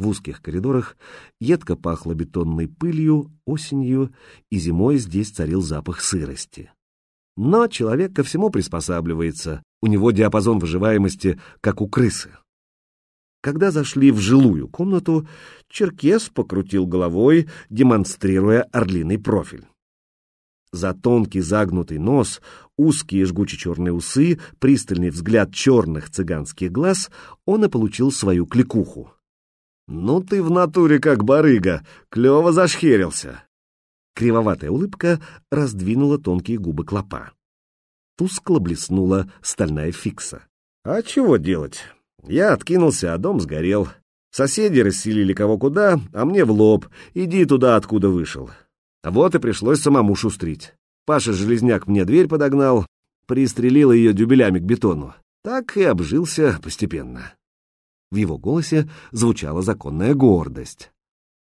В узких коридорах едко пахло бетонной пылью, осенью, и зимой здесь царил запах сырости. Но человек ко всему приспосабливается, у него диапазон выживаемости, как у крысы. Когда зашли в жилую комнату, Черкес покрутил головой, демонстрируя орлиный профиль. За тонкий загнутый нос, узкие жгуче-черные усы, пристальный взгляд черных цыганских глаз он и получил свою кликуху. «Ну ты в натуре как барыга, клево зашхерился!» Кривоватая улыбка раздвинула тонкие губы клопа. Тускло блеснула стальная фикса. «А чего делать? Я откинулся, а дом сгорел. Соседи расселили кого куда, а мне в лоб. Иди туда, откуда вышел. Вот и пришлось самому шустрить. Паша Железняк мне дверь подогнал, пристрелил ее дюбелями к бетону. Так и обжился постепенно. В его голосе звучала законная гордость.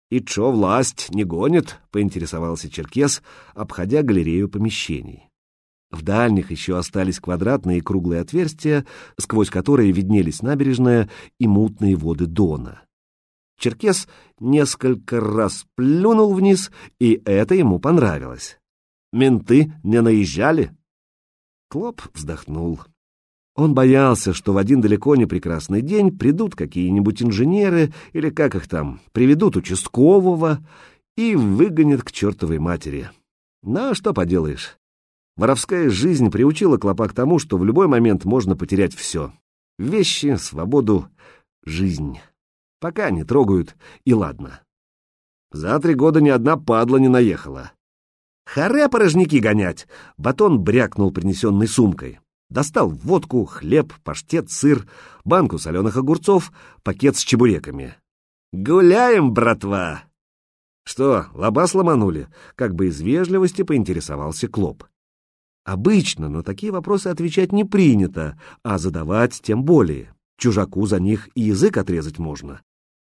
«И чё, власть не гонит?» — поинтересовался Черкес, обходя галерею помещений. В дальних еще остались квадратные и круглые отверстия, сквозь которые виднелись набережная и мутные воды Дона. Черкес несколько раз плюнул вниз, и это ему понравилось. «Менты не наезжали?» Клоп вздохнул. Он боялся, что в один далеко не прекрасный день придут какие-нибудь инженеры или как их там, приведут участкового и выгонят к чертовой матери. Ну, что поделаешь. Воровская жизнь приучила Клопа к тому, что в любой момент можно потерять все. Вещи, свободу, жизнь. Пока не трогают, и ладно. За три года ни одна падла не наехала. Харе порожники гонять! Батон брякнул принесенной сумкой. Достал водку, хлеб, паштет, сыр, банку соленых огурцов, пакет с чебуреками. «Гуляем, братва!» «Что, лоба сломанули?» — как бы из вежливости поинтересовался Клоп. Обычно на такие вопросы отвечать не принято, а задавать тем более. Чужаку за них и язык отрезать можно.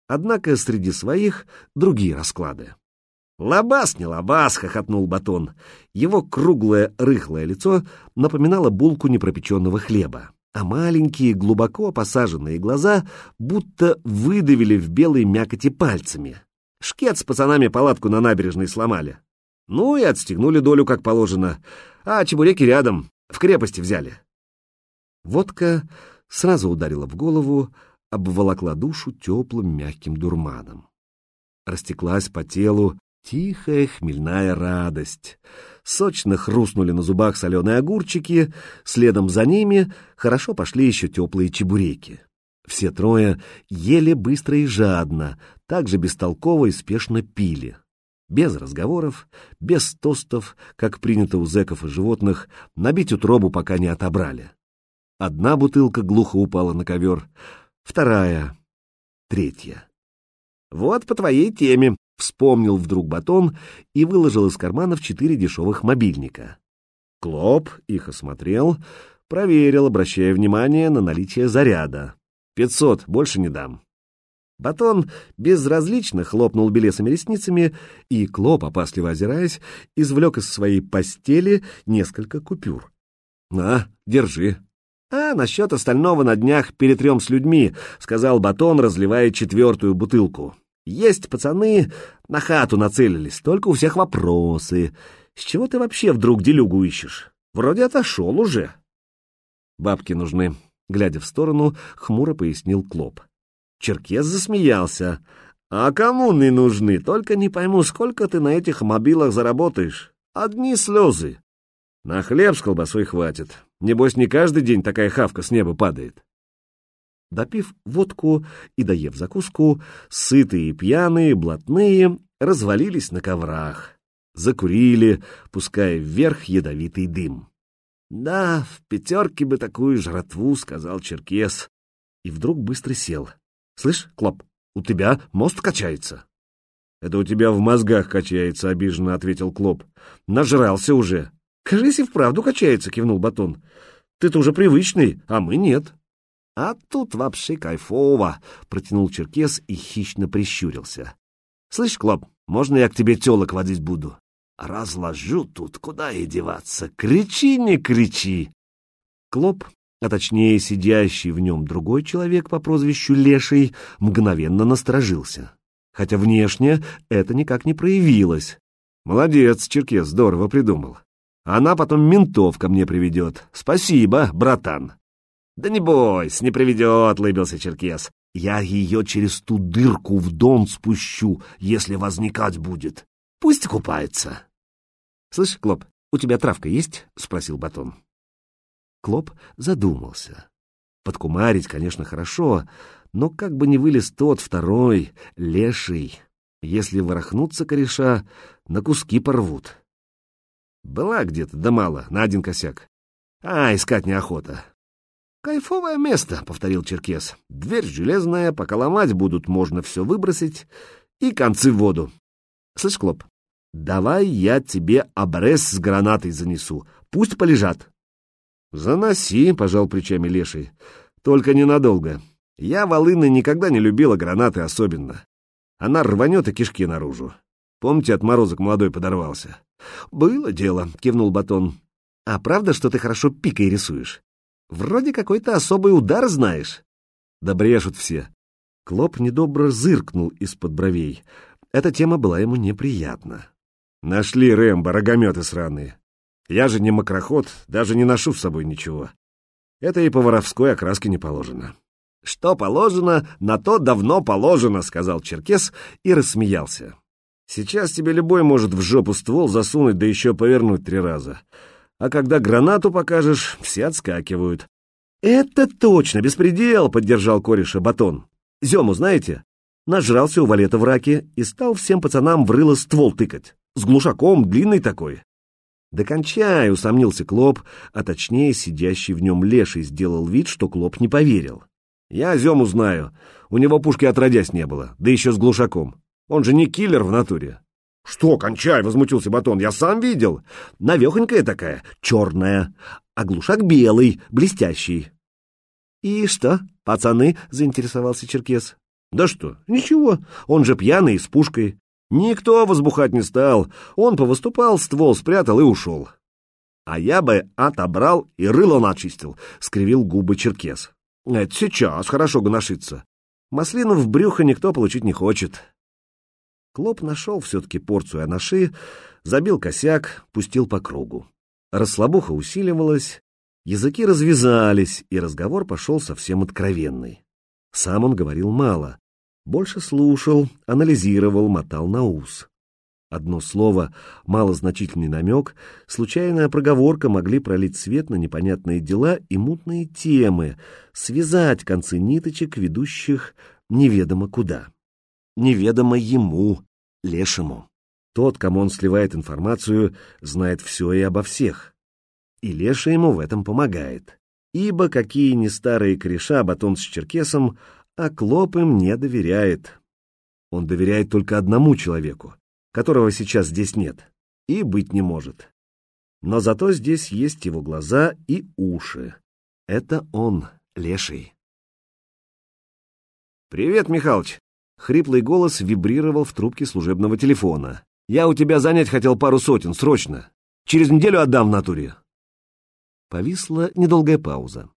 Однако среди своих другие расклады. «Лобас не лобас!» — хохотнул Батон. Его круглое, рыхлое лицо напоминало булку непропеченного хлеба, а маленькие, глубоко посаженные глаза будто выдавили в белой мякоти пальцами. Шкет с пацанами палатку на набережной сломали. Ну и отстегнули долю, как положено. А чебуреки рядом, в крепости взяли. Водка сразу ударила в голову, обволокла душу теплым мягким дурманом. Растеклась по телу тихая хмельная радость. Сочно хрустнули на зубах соленые огурчики, следом за ними хорошо пошли еще теплые чебуреки. Все трое ели быстро и жадно, так же бестолково и спешно пили. Без разговоров, без тостов, как принято у зэков и животных, набить утробу пока не отобрали. Одна бутылка глухо упала на ковер, вторая, третья. «Вот по твоей теме», — вспомнил вдруг батон и выложил из карманов четыре дешевых мобильника. Клоп их осмотрел, проверил, обращая внимание на наличие заряда. «Пятьсот, больше не дам». Батон безразлично хлопнул белесыми ресницами, и Клоп, опасливо озираясь, извлек из своей постели несколько купюр. «На, держи», «А насчет остального на днях перетрем с людьми», — сказал Батон, разливая четвертую бутылку. «Есть пацаны, на хату нацелились, только у всех вопросы. С чего ты вообще вдруг делюгу ищешь? Вроде отошел уже». «Бабки нужны», — глядя в сторону, хмуро пояснил Клоп. Черкес засмеялся. «А кому не нужны? Только не пойму, сколько ты на этих мобилах заработаешь? Одни слезы. На хлеб с колбасой хватит. Небось, не каждый день такая хавка с неба падает. Допив водку и доев закуску, сытые и пьяные, блатные, развалились на коврах. Закурили, пуская вверх ядовитый дым. «Да, в пятерке бы такую жратву», — сказал Черкес. И вдруг быстро сел. «Слышь, Клоп, у тебя мост качается». «Это у тебя в мозгах качается», — обиженно ответил Клоп. «Нажрался уже». «Кажись, и вправду качается», — кивнул Батон. «Ты-то уже привычный, а мы нет». «А тут вообще кайфово», — протянул Черкес и хищно прищурился. «Слышь, Клоп, можно я к тебе телок водить буду?» «Разложу тут, куда и деваться. Кричи, не кричи!» Клоп а точнее сидящий в нем другой человек по прозвищу Леший, мгновенно насторожился. Хотя внешне это никак не проявилось. Молодец, Черкес, здорово придумал. Она потом ментов ко мне приведет. Спасибо, братан. Да не бойся, не приведет, лыбился Черкес. Я ее через ту дырку в дон спущу, если возникать будет. Пусть купается. Слышь, Клоп, у тебя травка есть? Спросил Батон. Клоп задумался. Подкумарить, конечно, хорошо, но как бы не вылез тот второй, леший. Если ворохнуться кореша, на куски порвут. Была где-то, да мало, на один косяк. А, искать неохота. «Кайфовое место», — повторил Черкес. «Дверь железная, пока ломать будут, можно все выбросить и концы в воду. Слышь, Клоп, давай я тебе обрез с гранатой занесу, пусть полежат». «Заноси», — пожал плечами Леший, — «только ненадолго. Я волыны никогда не любила гранаты особенно. Она рванет и кишки наружу. Помните, отморозок молодой подорвался?» «Было дело», — кивнул Батон. «А правда, что ты хорошо пикой рисуешь?» Вроде какой-то особый удар знаешь. Да брешут все. Клоп недобро зыркнул из-под бровей. Эта тема была ему неприятна. Нашли Рэмбо, рогометы сраные. Я же не макроход, даже не ношу с собой ничего. Это и по воровской окраске не положено. «Что положено, на то давно положено», — сказал Черкес и рассмеялся. «Сейчас тебе любой может в жопу ствол засунуть, да еще повернуть три раза а когда гранату покажешь, все отскакивают. «Это точно, беспредел!» — поддержал кореша Батон. «Зему знаете? Нажрался у валета в раке и стал всем пацанам в рыло ствол тыкать. С глушаком, длинный такой». «Да кончай!» — усомнился Клоп, а точнее сидящий в нем леший сделал вид, что Клоп не поверил. «Я Зему знаю. У него пушки отродясь не было, да еще с глушаком. Он же не киллер в натуре. «Что, кончай!» — возмутился Батон. «Я сам видел. Навехонькая такая, черная, а глушак белый, блестящий». «И что, пацаны?» — заинтересовался Черкес. «Да что, ничего, он же пьяный, с пушкой. Никто возбухать не стал. Он повыступал, ствол спрятал и ушел». «А я бы отобрал и рыло начистил», — скривил губы Черкес. «Это сейчас хорошо гоношиться. Маслину в брюхо никто получить не хочет». Клоп нашел все-таки порцию анаши, забил косяк, пустил по кругу. Расслабуха усиливалась, языки развязались, и разговор пошел совсем откровенный. Сам он говорил мало, больше слушал, анализировал, мотал на ус. Одно слово, малозначительный намек, случайная проговорка могли пролить свет на непонятные дела и мутные темы, связать концы ниточек, ведущих неведомо куда неведомо ему, лешему. Тот, кому он сливает информацию, знает все и обо всех. И Леша ему в этом помогает. Ибо какие ни старые кореша Батон с Черкесом, а Клоп им не доверяет. Он доверяет только одному человеку, которого сейчас здесь нет и быть не может. Но зато здесь есть его глаза и уши. Это он, Леший. «Привет, Михалыч!» Хриплый голос вибрировал в трубке служебного телефона. «Я у тебя занять хотел пару сотен, срочно. Через неделю отдам в натуре». Повисла недолгая пауза.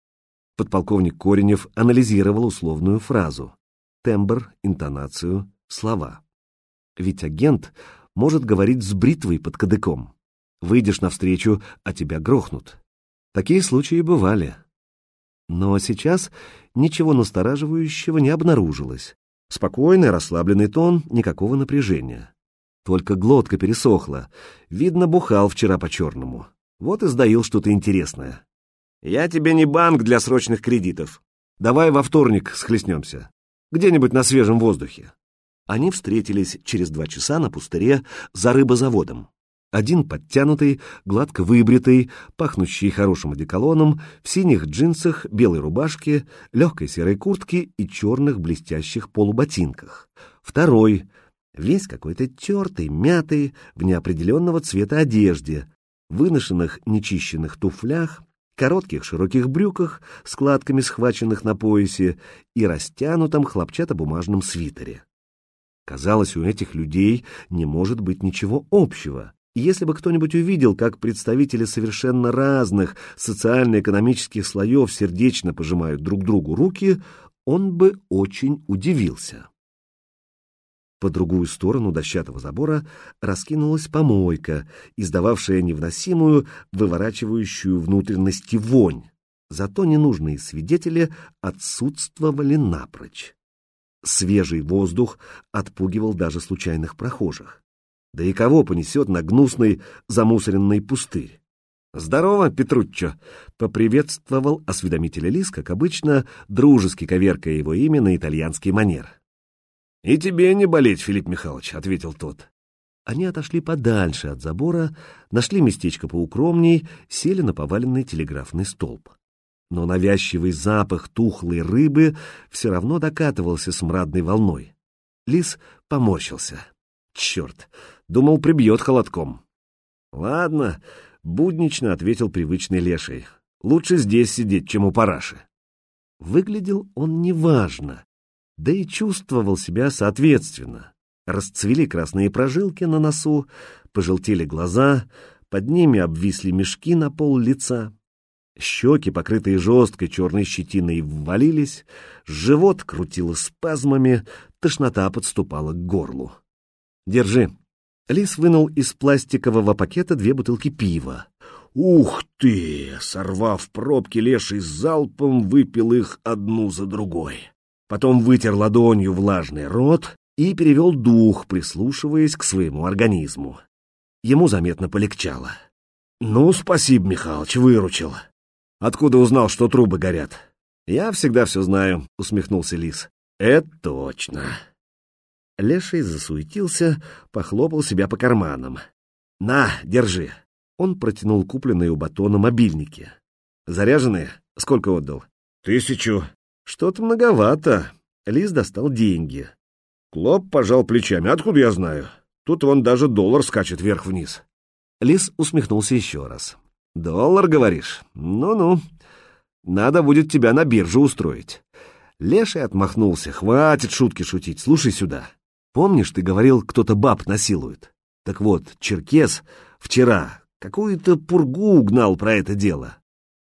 Подполковник Коренев анализировал условную фразу. Тембр, интонацию, слова. Ведь агент может говорить с бритвой под кадыком. Выйдешь навстречу, а тебя грохнут. Такие случаи бывали. Но сейчас ничего настораживающего не обнаружилось. Спокойный, расслабленный тон, никакого напряжения. Только глотка пересохла. Видно, бухал вчера по-черному. Вот и сдаил что-то интересное. «Я тебе не банк для срочных кредитов. Давай во вторник схлестнемся. Где-нибудь на свежем воздухе». Они встретились через два часа на пустыре за рыбозаводом. Один подтянутый, гладко выбритый, пахнущий хорошим одеколоном, в синих джинсах, белой рубашке, легкой серой куртке и черных блестящих полуботинках. Второй, весь какой-то тертый, мятый, в неопределенного цвета одежде, выношенных нечищенных туфлях, коротких широких брюках, складками схваченных на поясе и растянутом хлопчатобумажном свитере. Казалось, у этих людей не может быть ничего общего — если бы кто-нибудь увидел, как представители совершенно разных социально-экономических слоев сердечно пожимают друг другу руки, он бы очень удивился. По другую сторону дощатого забора раскинулась помойка, издававшая невносимую, выворачивающую внутренности вонь. Зато ненужные свидетели отсутствовали напрочь. Свежий воздух отпугивал даже случайных прохожих. Да и кого понесет на гнусный замусоренный пустырь? «Здорово, Петруччо!» — поприветствовал осведомителя Лис, как обычно, дружески коверкая его имя на итальянский манер. «И тебе не болеть, Филипп Михайлович», — ответил тот. Они отошли подальше от забора, нашли местечко поукромней, сели на поваленный телеграфный столб. Но навязчивый запах тухлой рыбы все равно докатывался с мрадной волной. Лис поморщился. Черт, думал, прибьет холодком. Ладно, буднично ответил привычный леший. Лучше здесь сидеть, чем у параши. Выглядел он неважно, да и чувствовал себя соответственно. Расцвели красные прожилки на носу, пожелтели глаза, под ними обвисли мешки на пол лица. Щеки, покрытые жесткой черной щетиной, ввалились, живот крутило спазмами, тошнота подступала к горлу. Держи. Лис вынул из пластикового пакета две бутылки пива. Ух ты! Сорвав пробки, леший залпом выпил их одну за другой. Потом вытер ладонью влажный рот и перевел дух, прислушиваясь к своему организму. Ему заметно полегчало. «Ну, спасибо, Михалыч, выручил. Откуда узнал, что трубы горят?» «Я всегда все знаю», — усмехнулся Лис. «Это точно». Леший засуетился, похлопал себя по карманам. «На, держи!» Он протянул купленные у батона мобильники. «Заряженные? Сколько отдал?» «Тысячу». «Что-то многовато». Лис достал деньги. Клоп пожал плечами. «Откуда я знаю? Тут вон даже доллар скачет вверх-вниз». Лис усмехнулся еще раз. «Доллар, говоришь? Ну-ну. Надо будет тебя на биржу устроить». Леший отмахнулся. «Хватит шутки шутить. Слушай сюда. Помнишь, ты говорил, кто-то баб насилует? Так вот, Черкес вчера какую-то пургу угнал про это дело.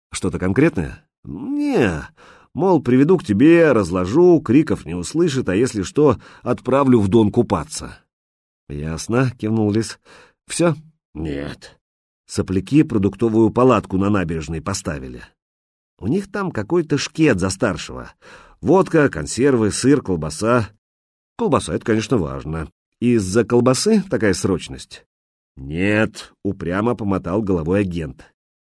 Что-то конкретное? Не, мол, приведу к тебе, разложу, криков не услышит, а если что, отправлю в дон купаться. Ясно, кивнул Лис. Все? Нет. Сопляки продуктовую палатку на набережной поставили. У них там какой-то шкет за старшего. Водка, консервы, сыр, колбаса. Колбаса — это, конечно, важно. Из-за колбасы такая срочность? Нет, упрямо помотал головой агент.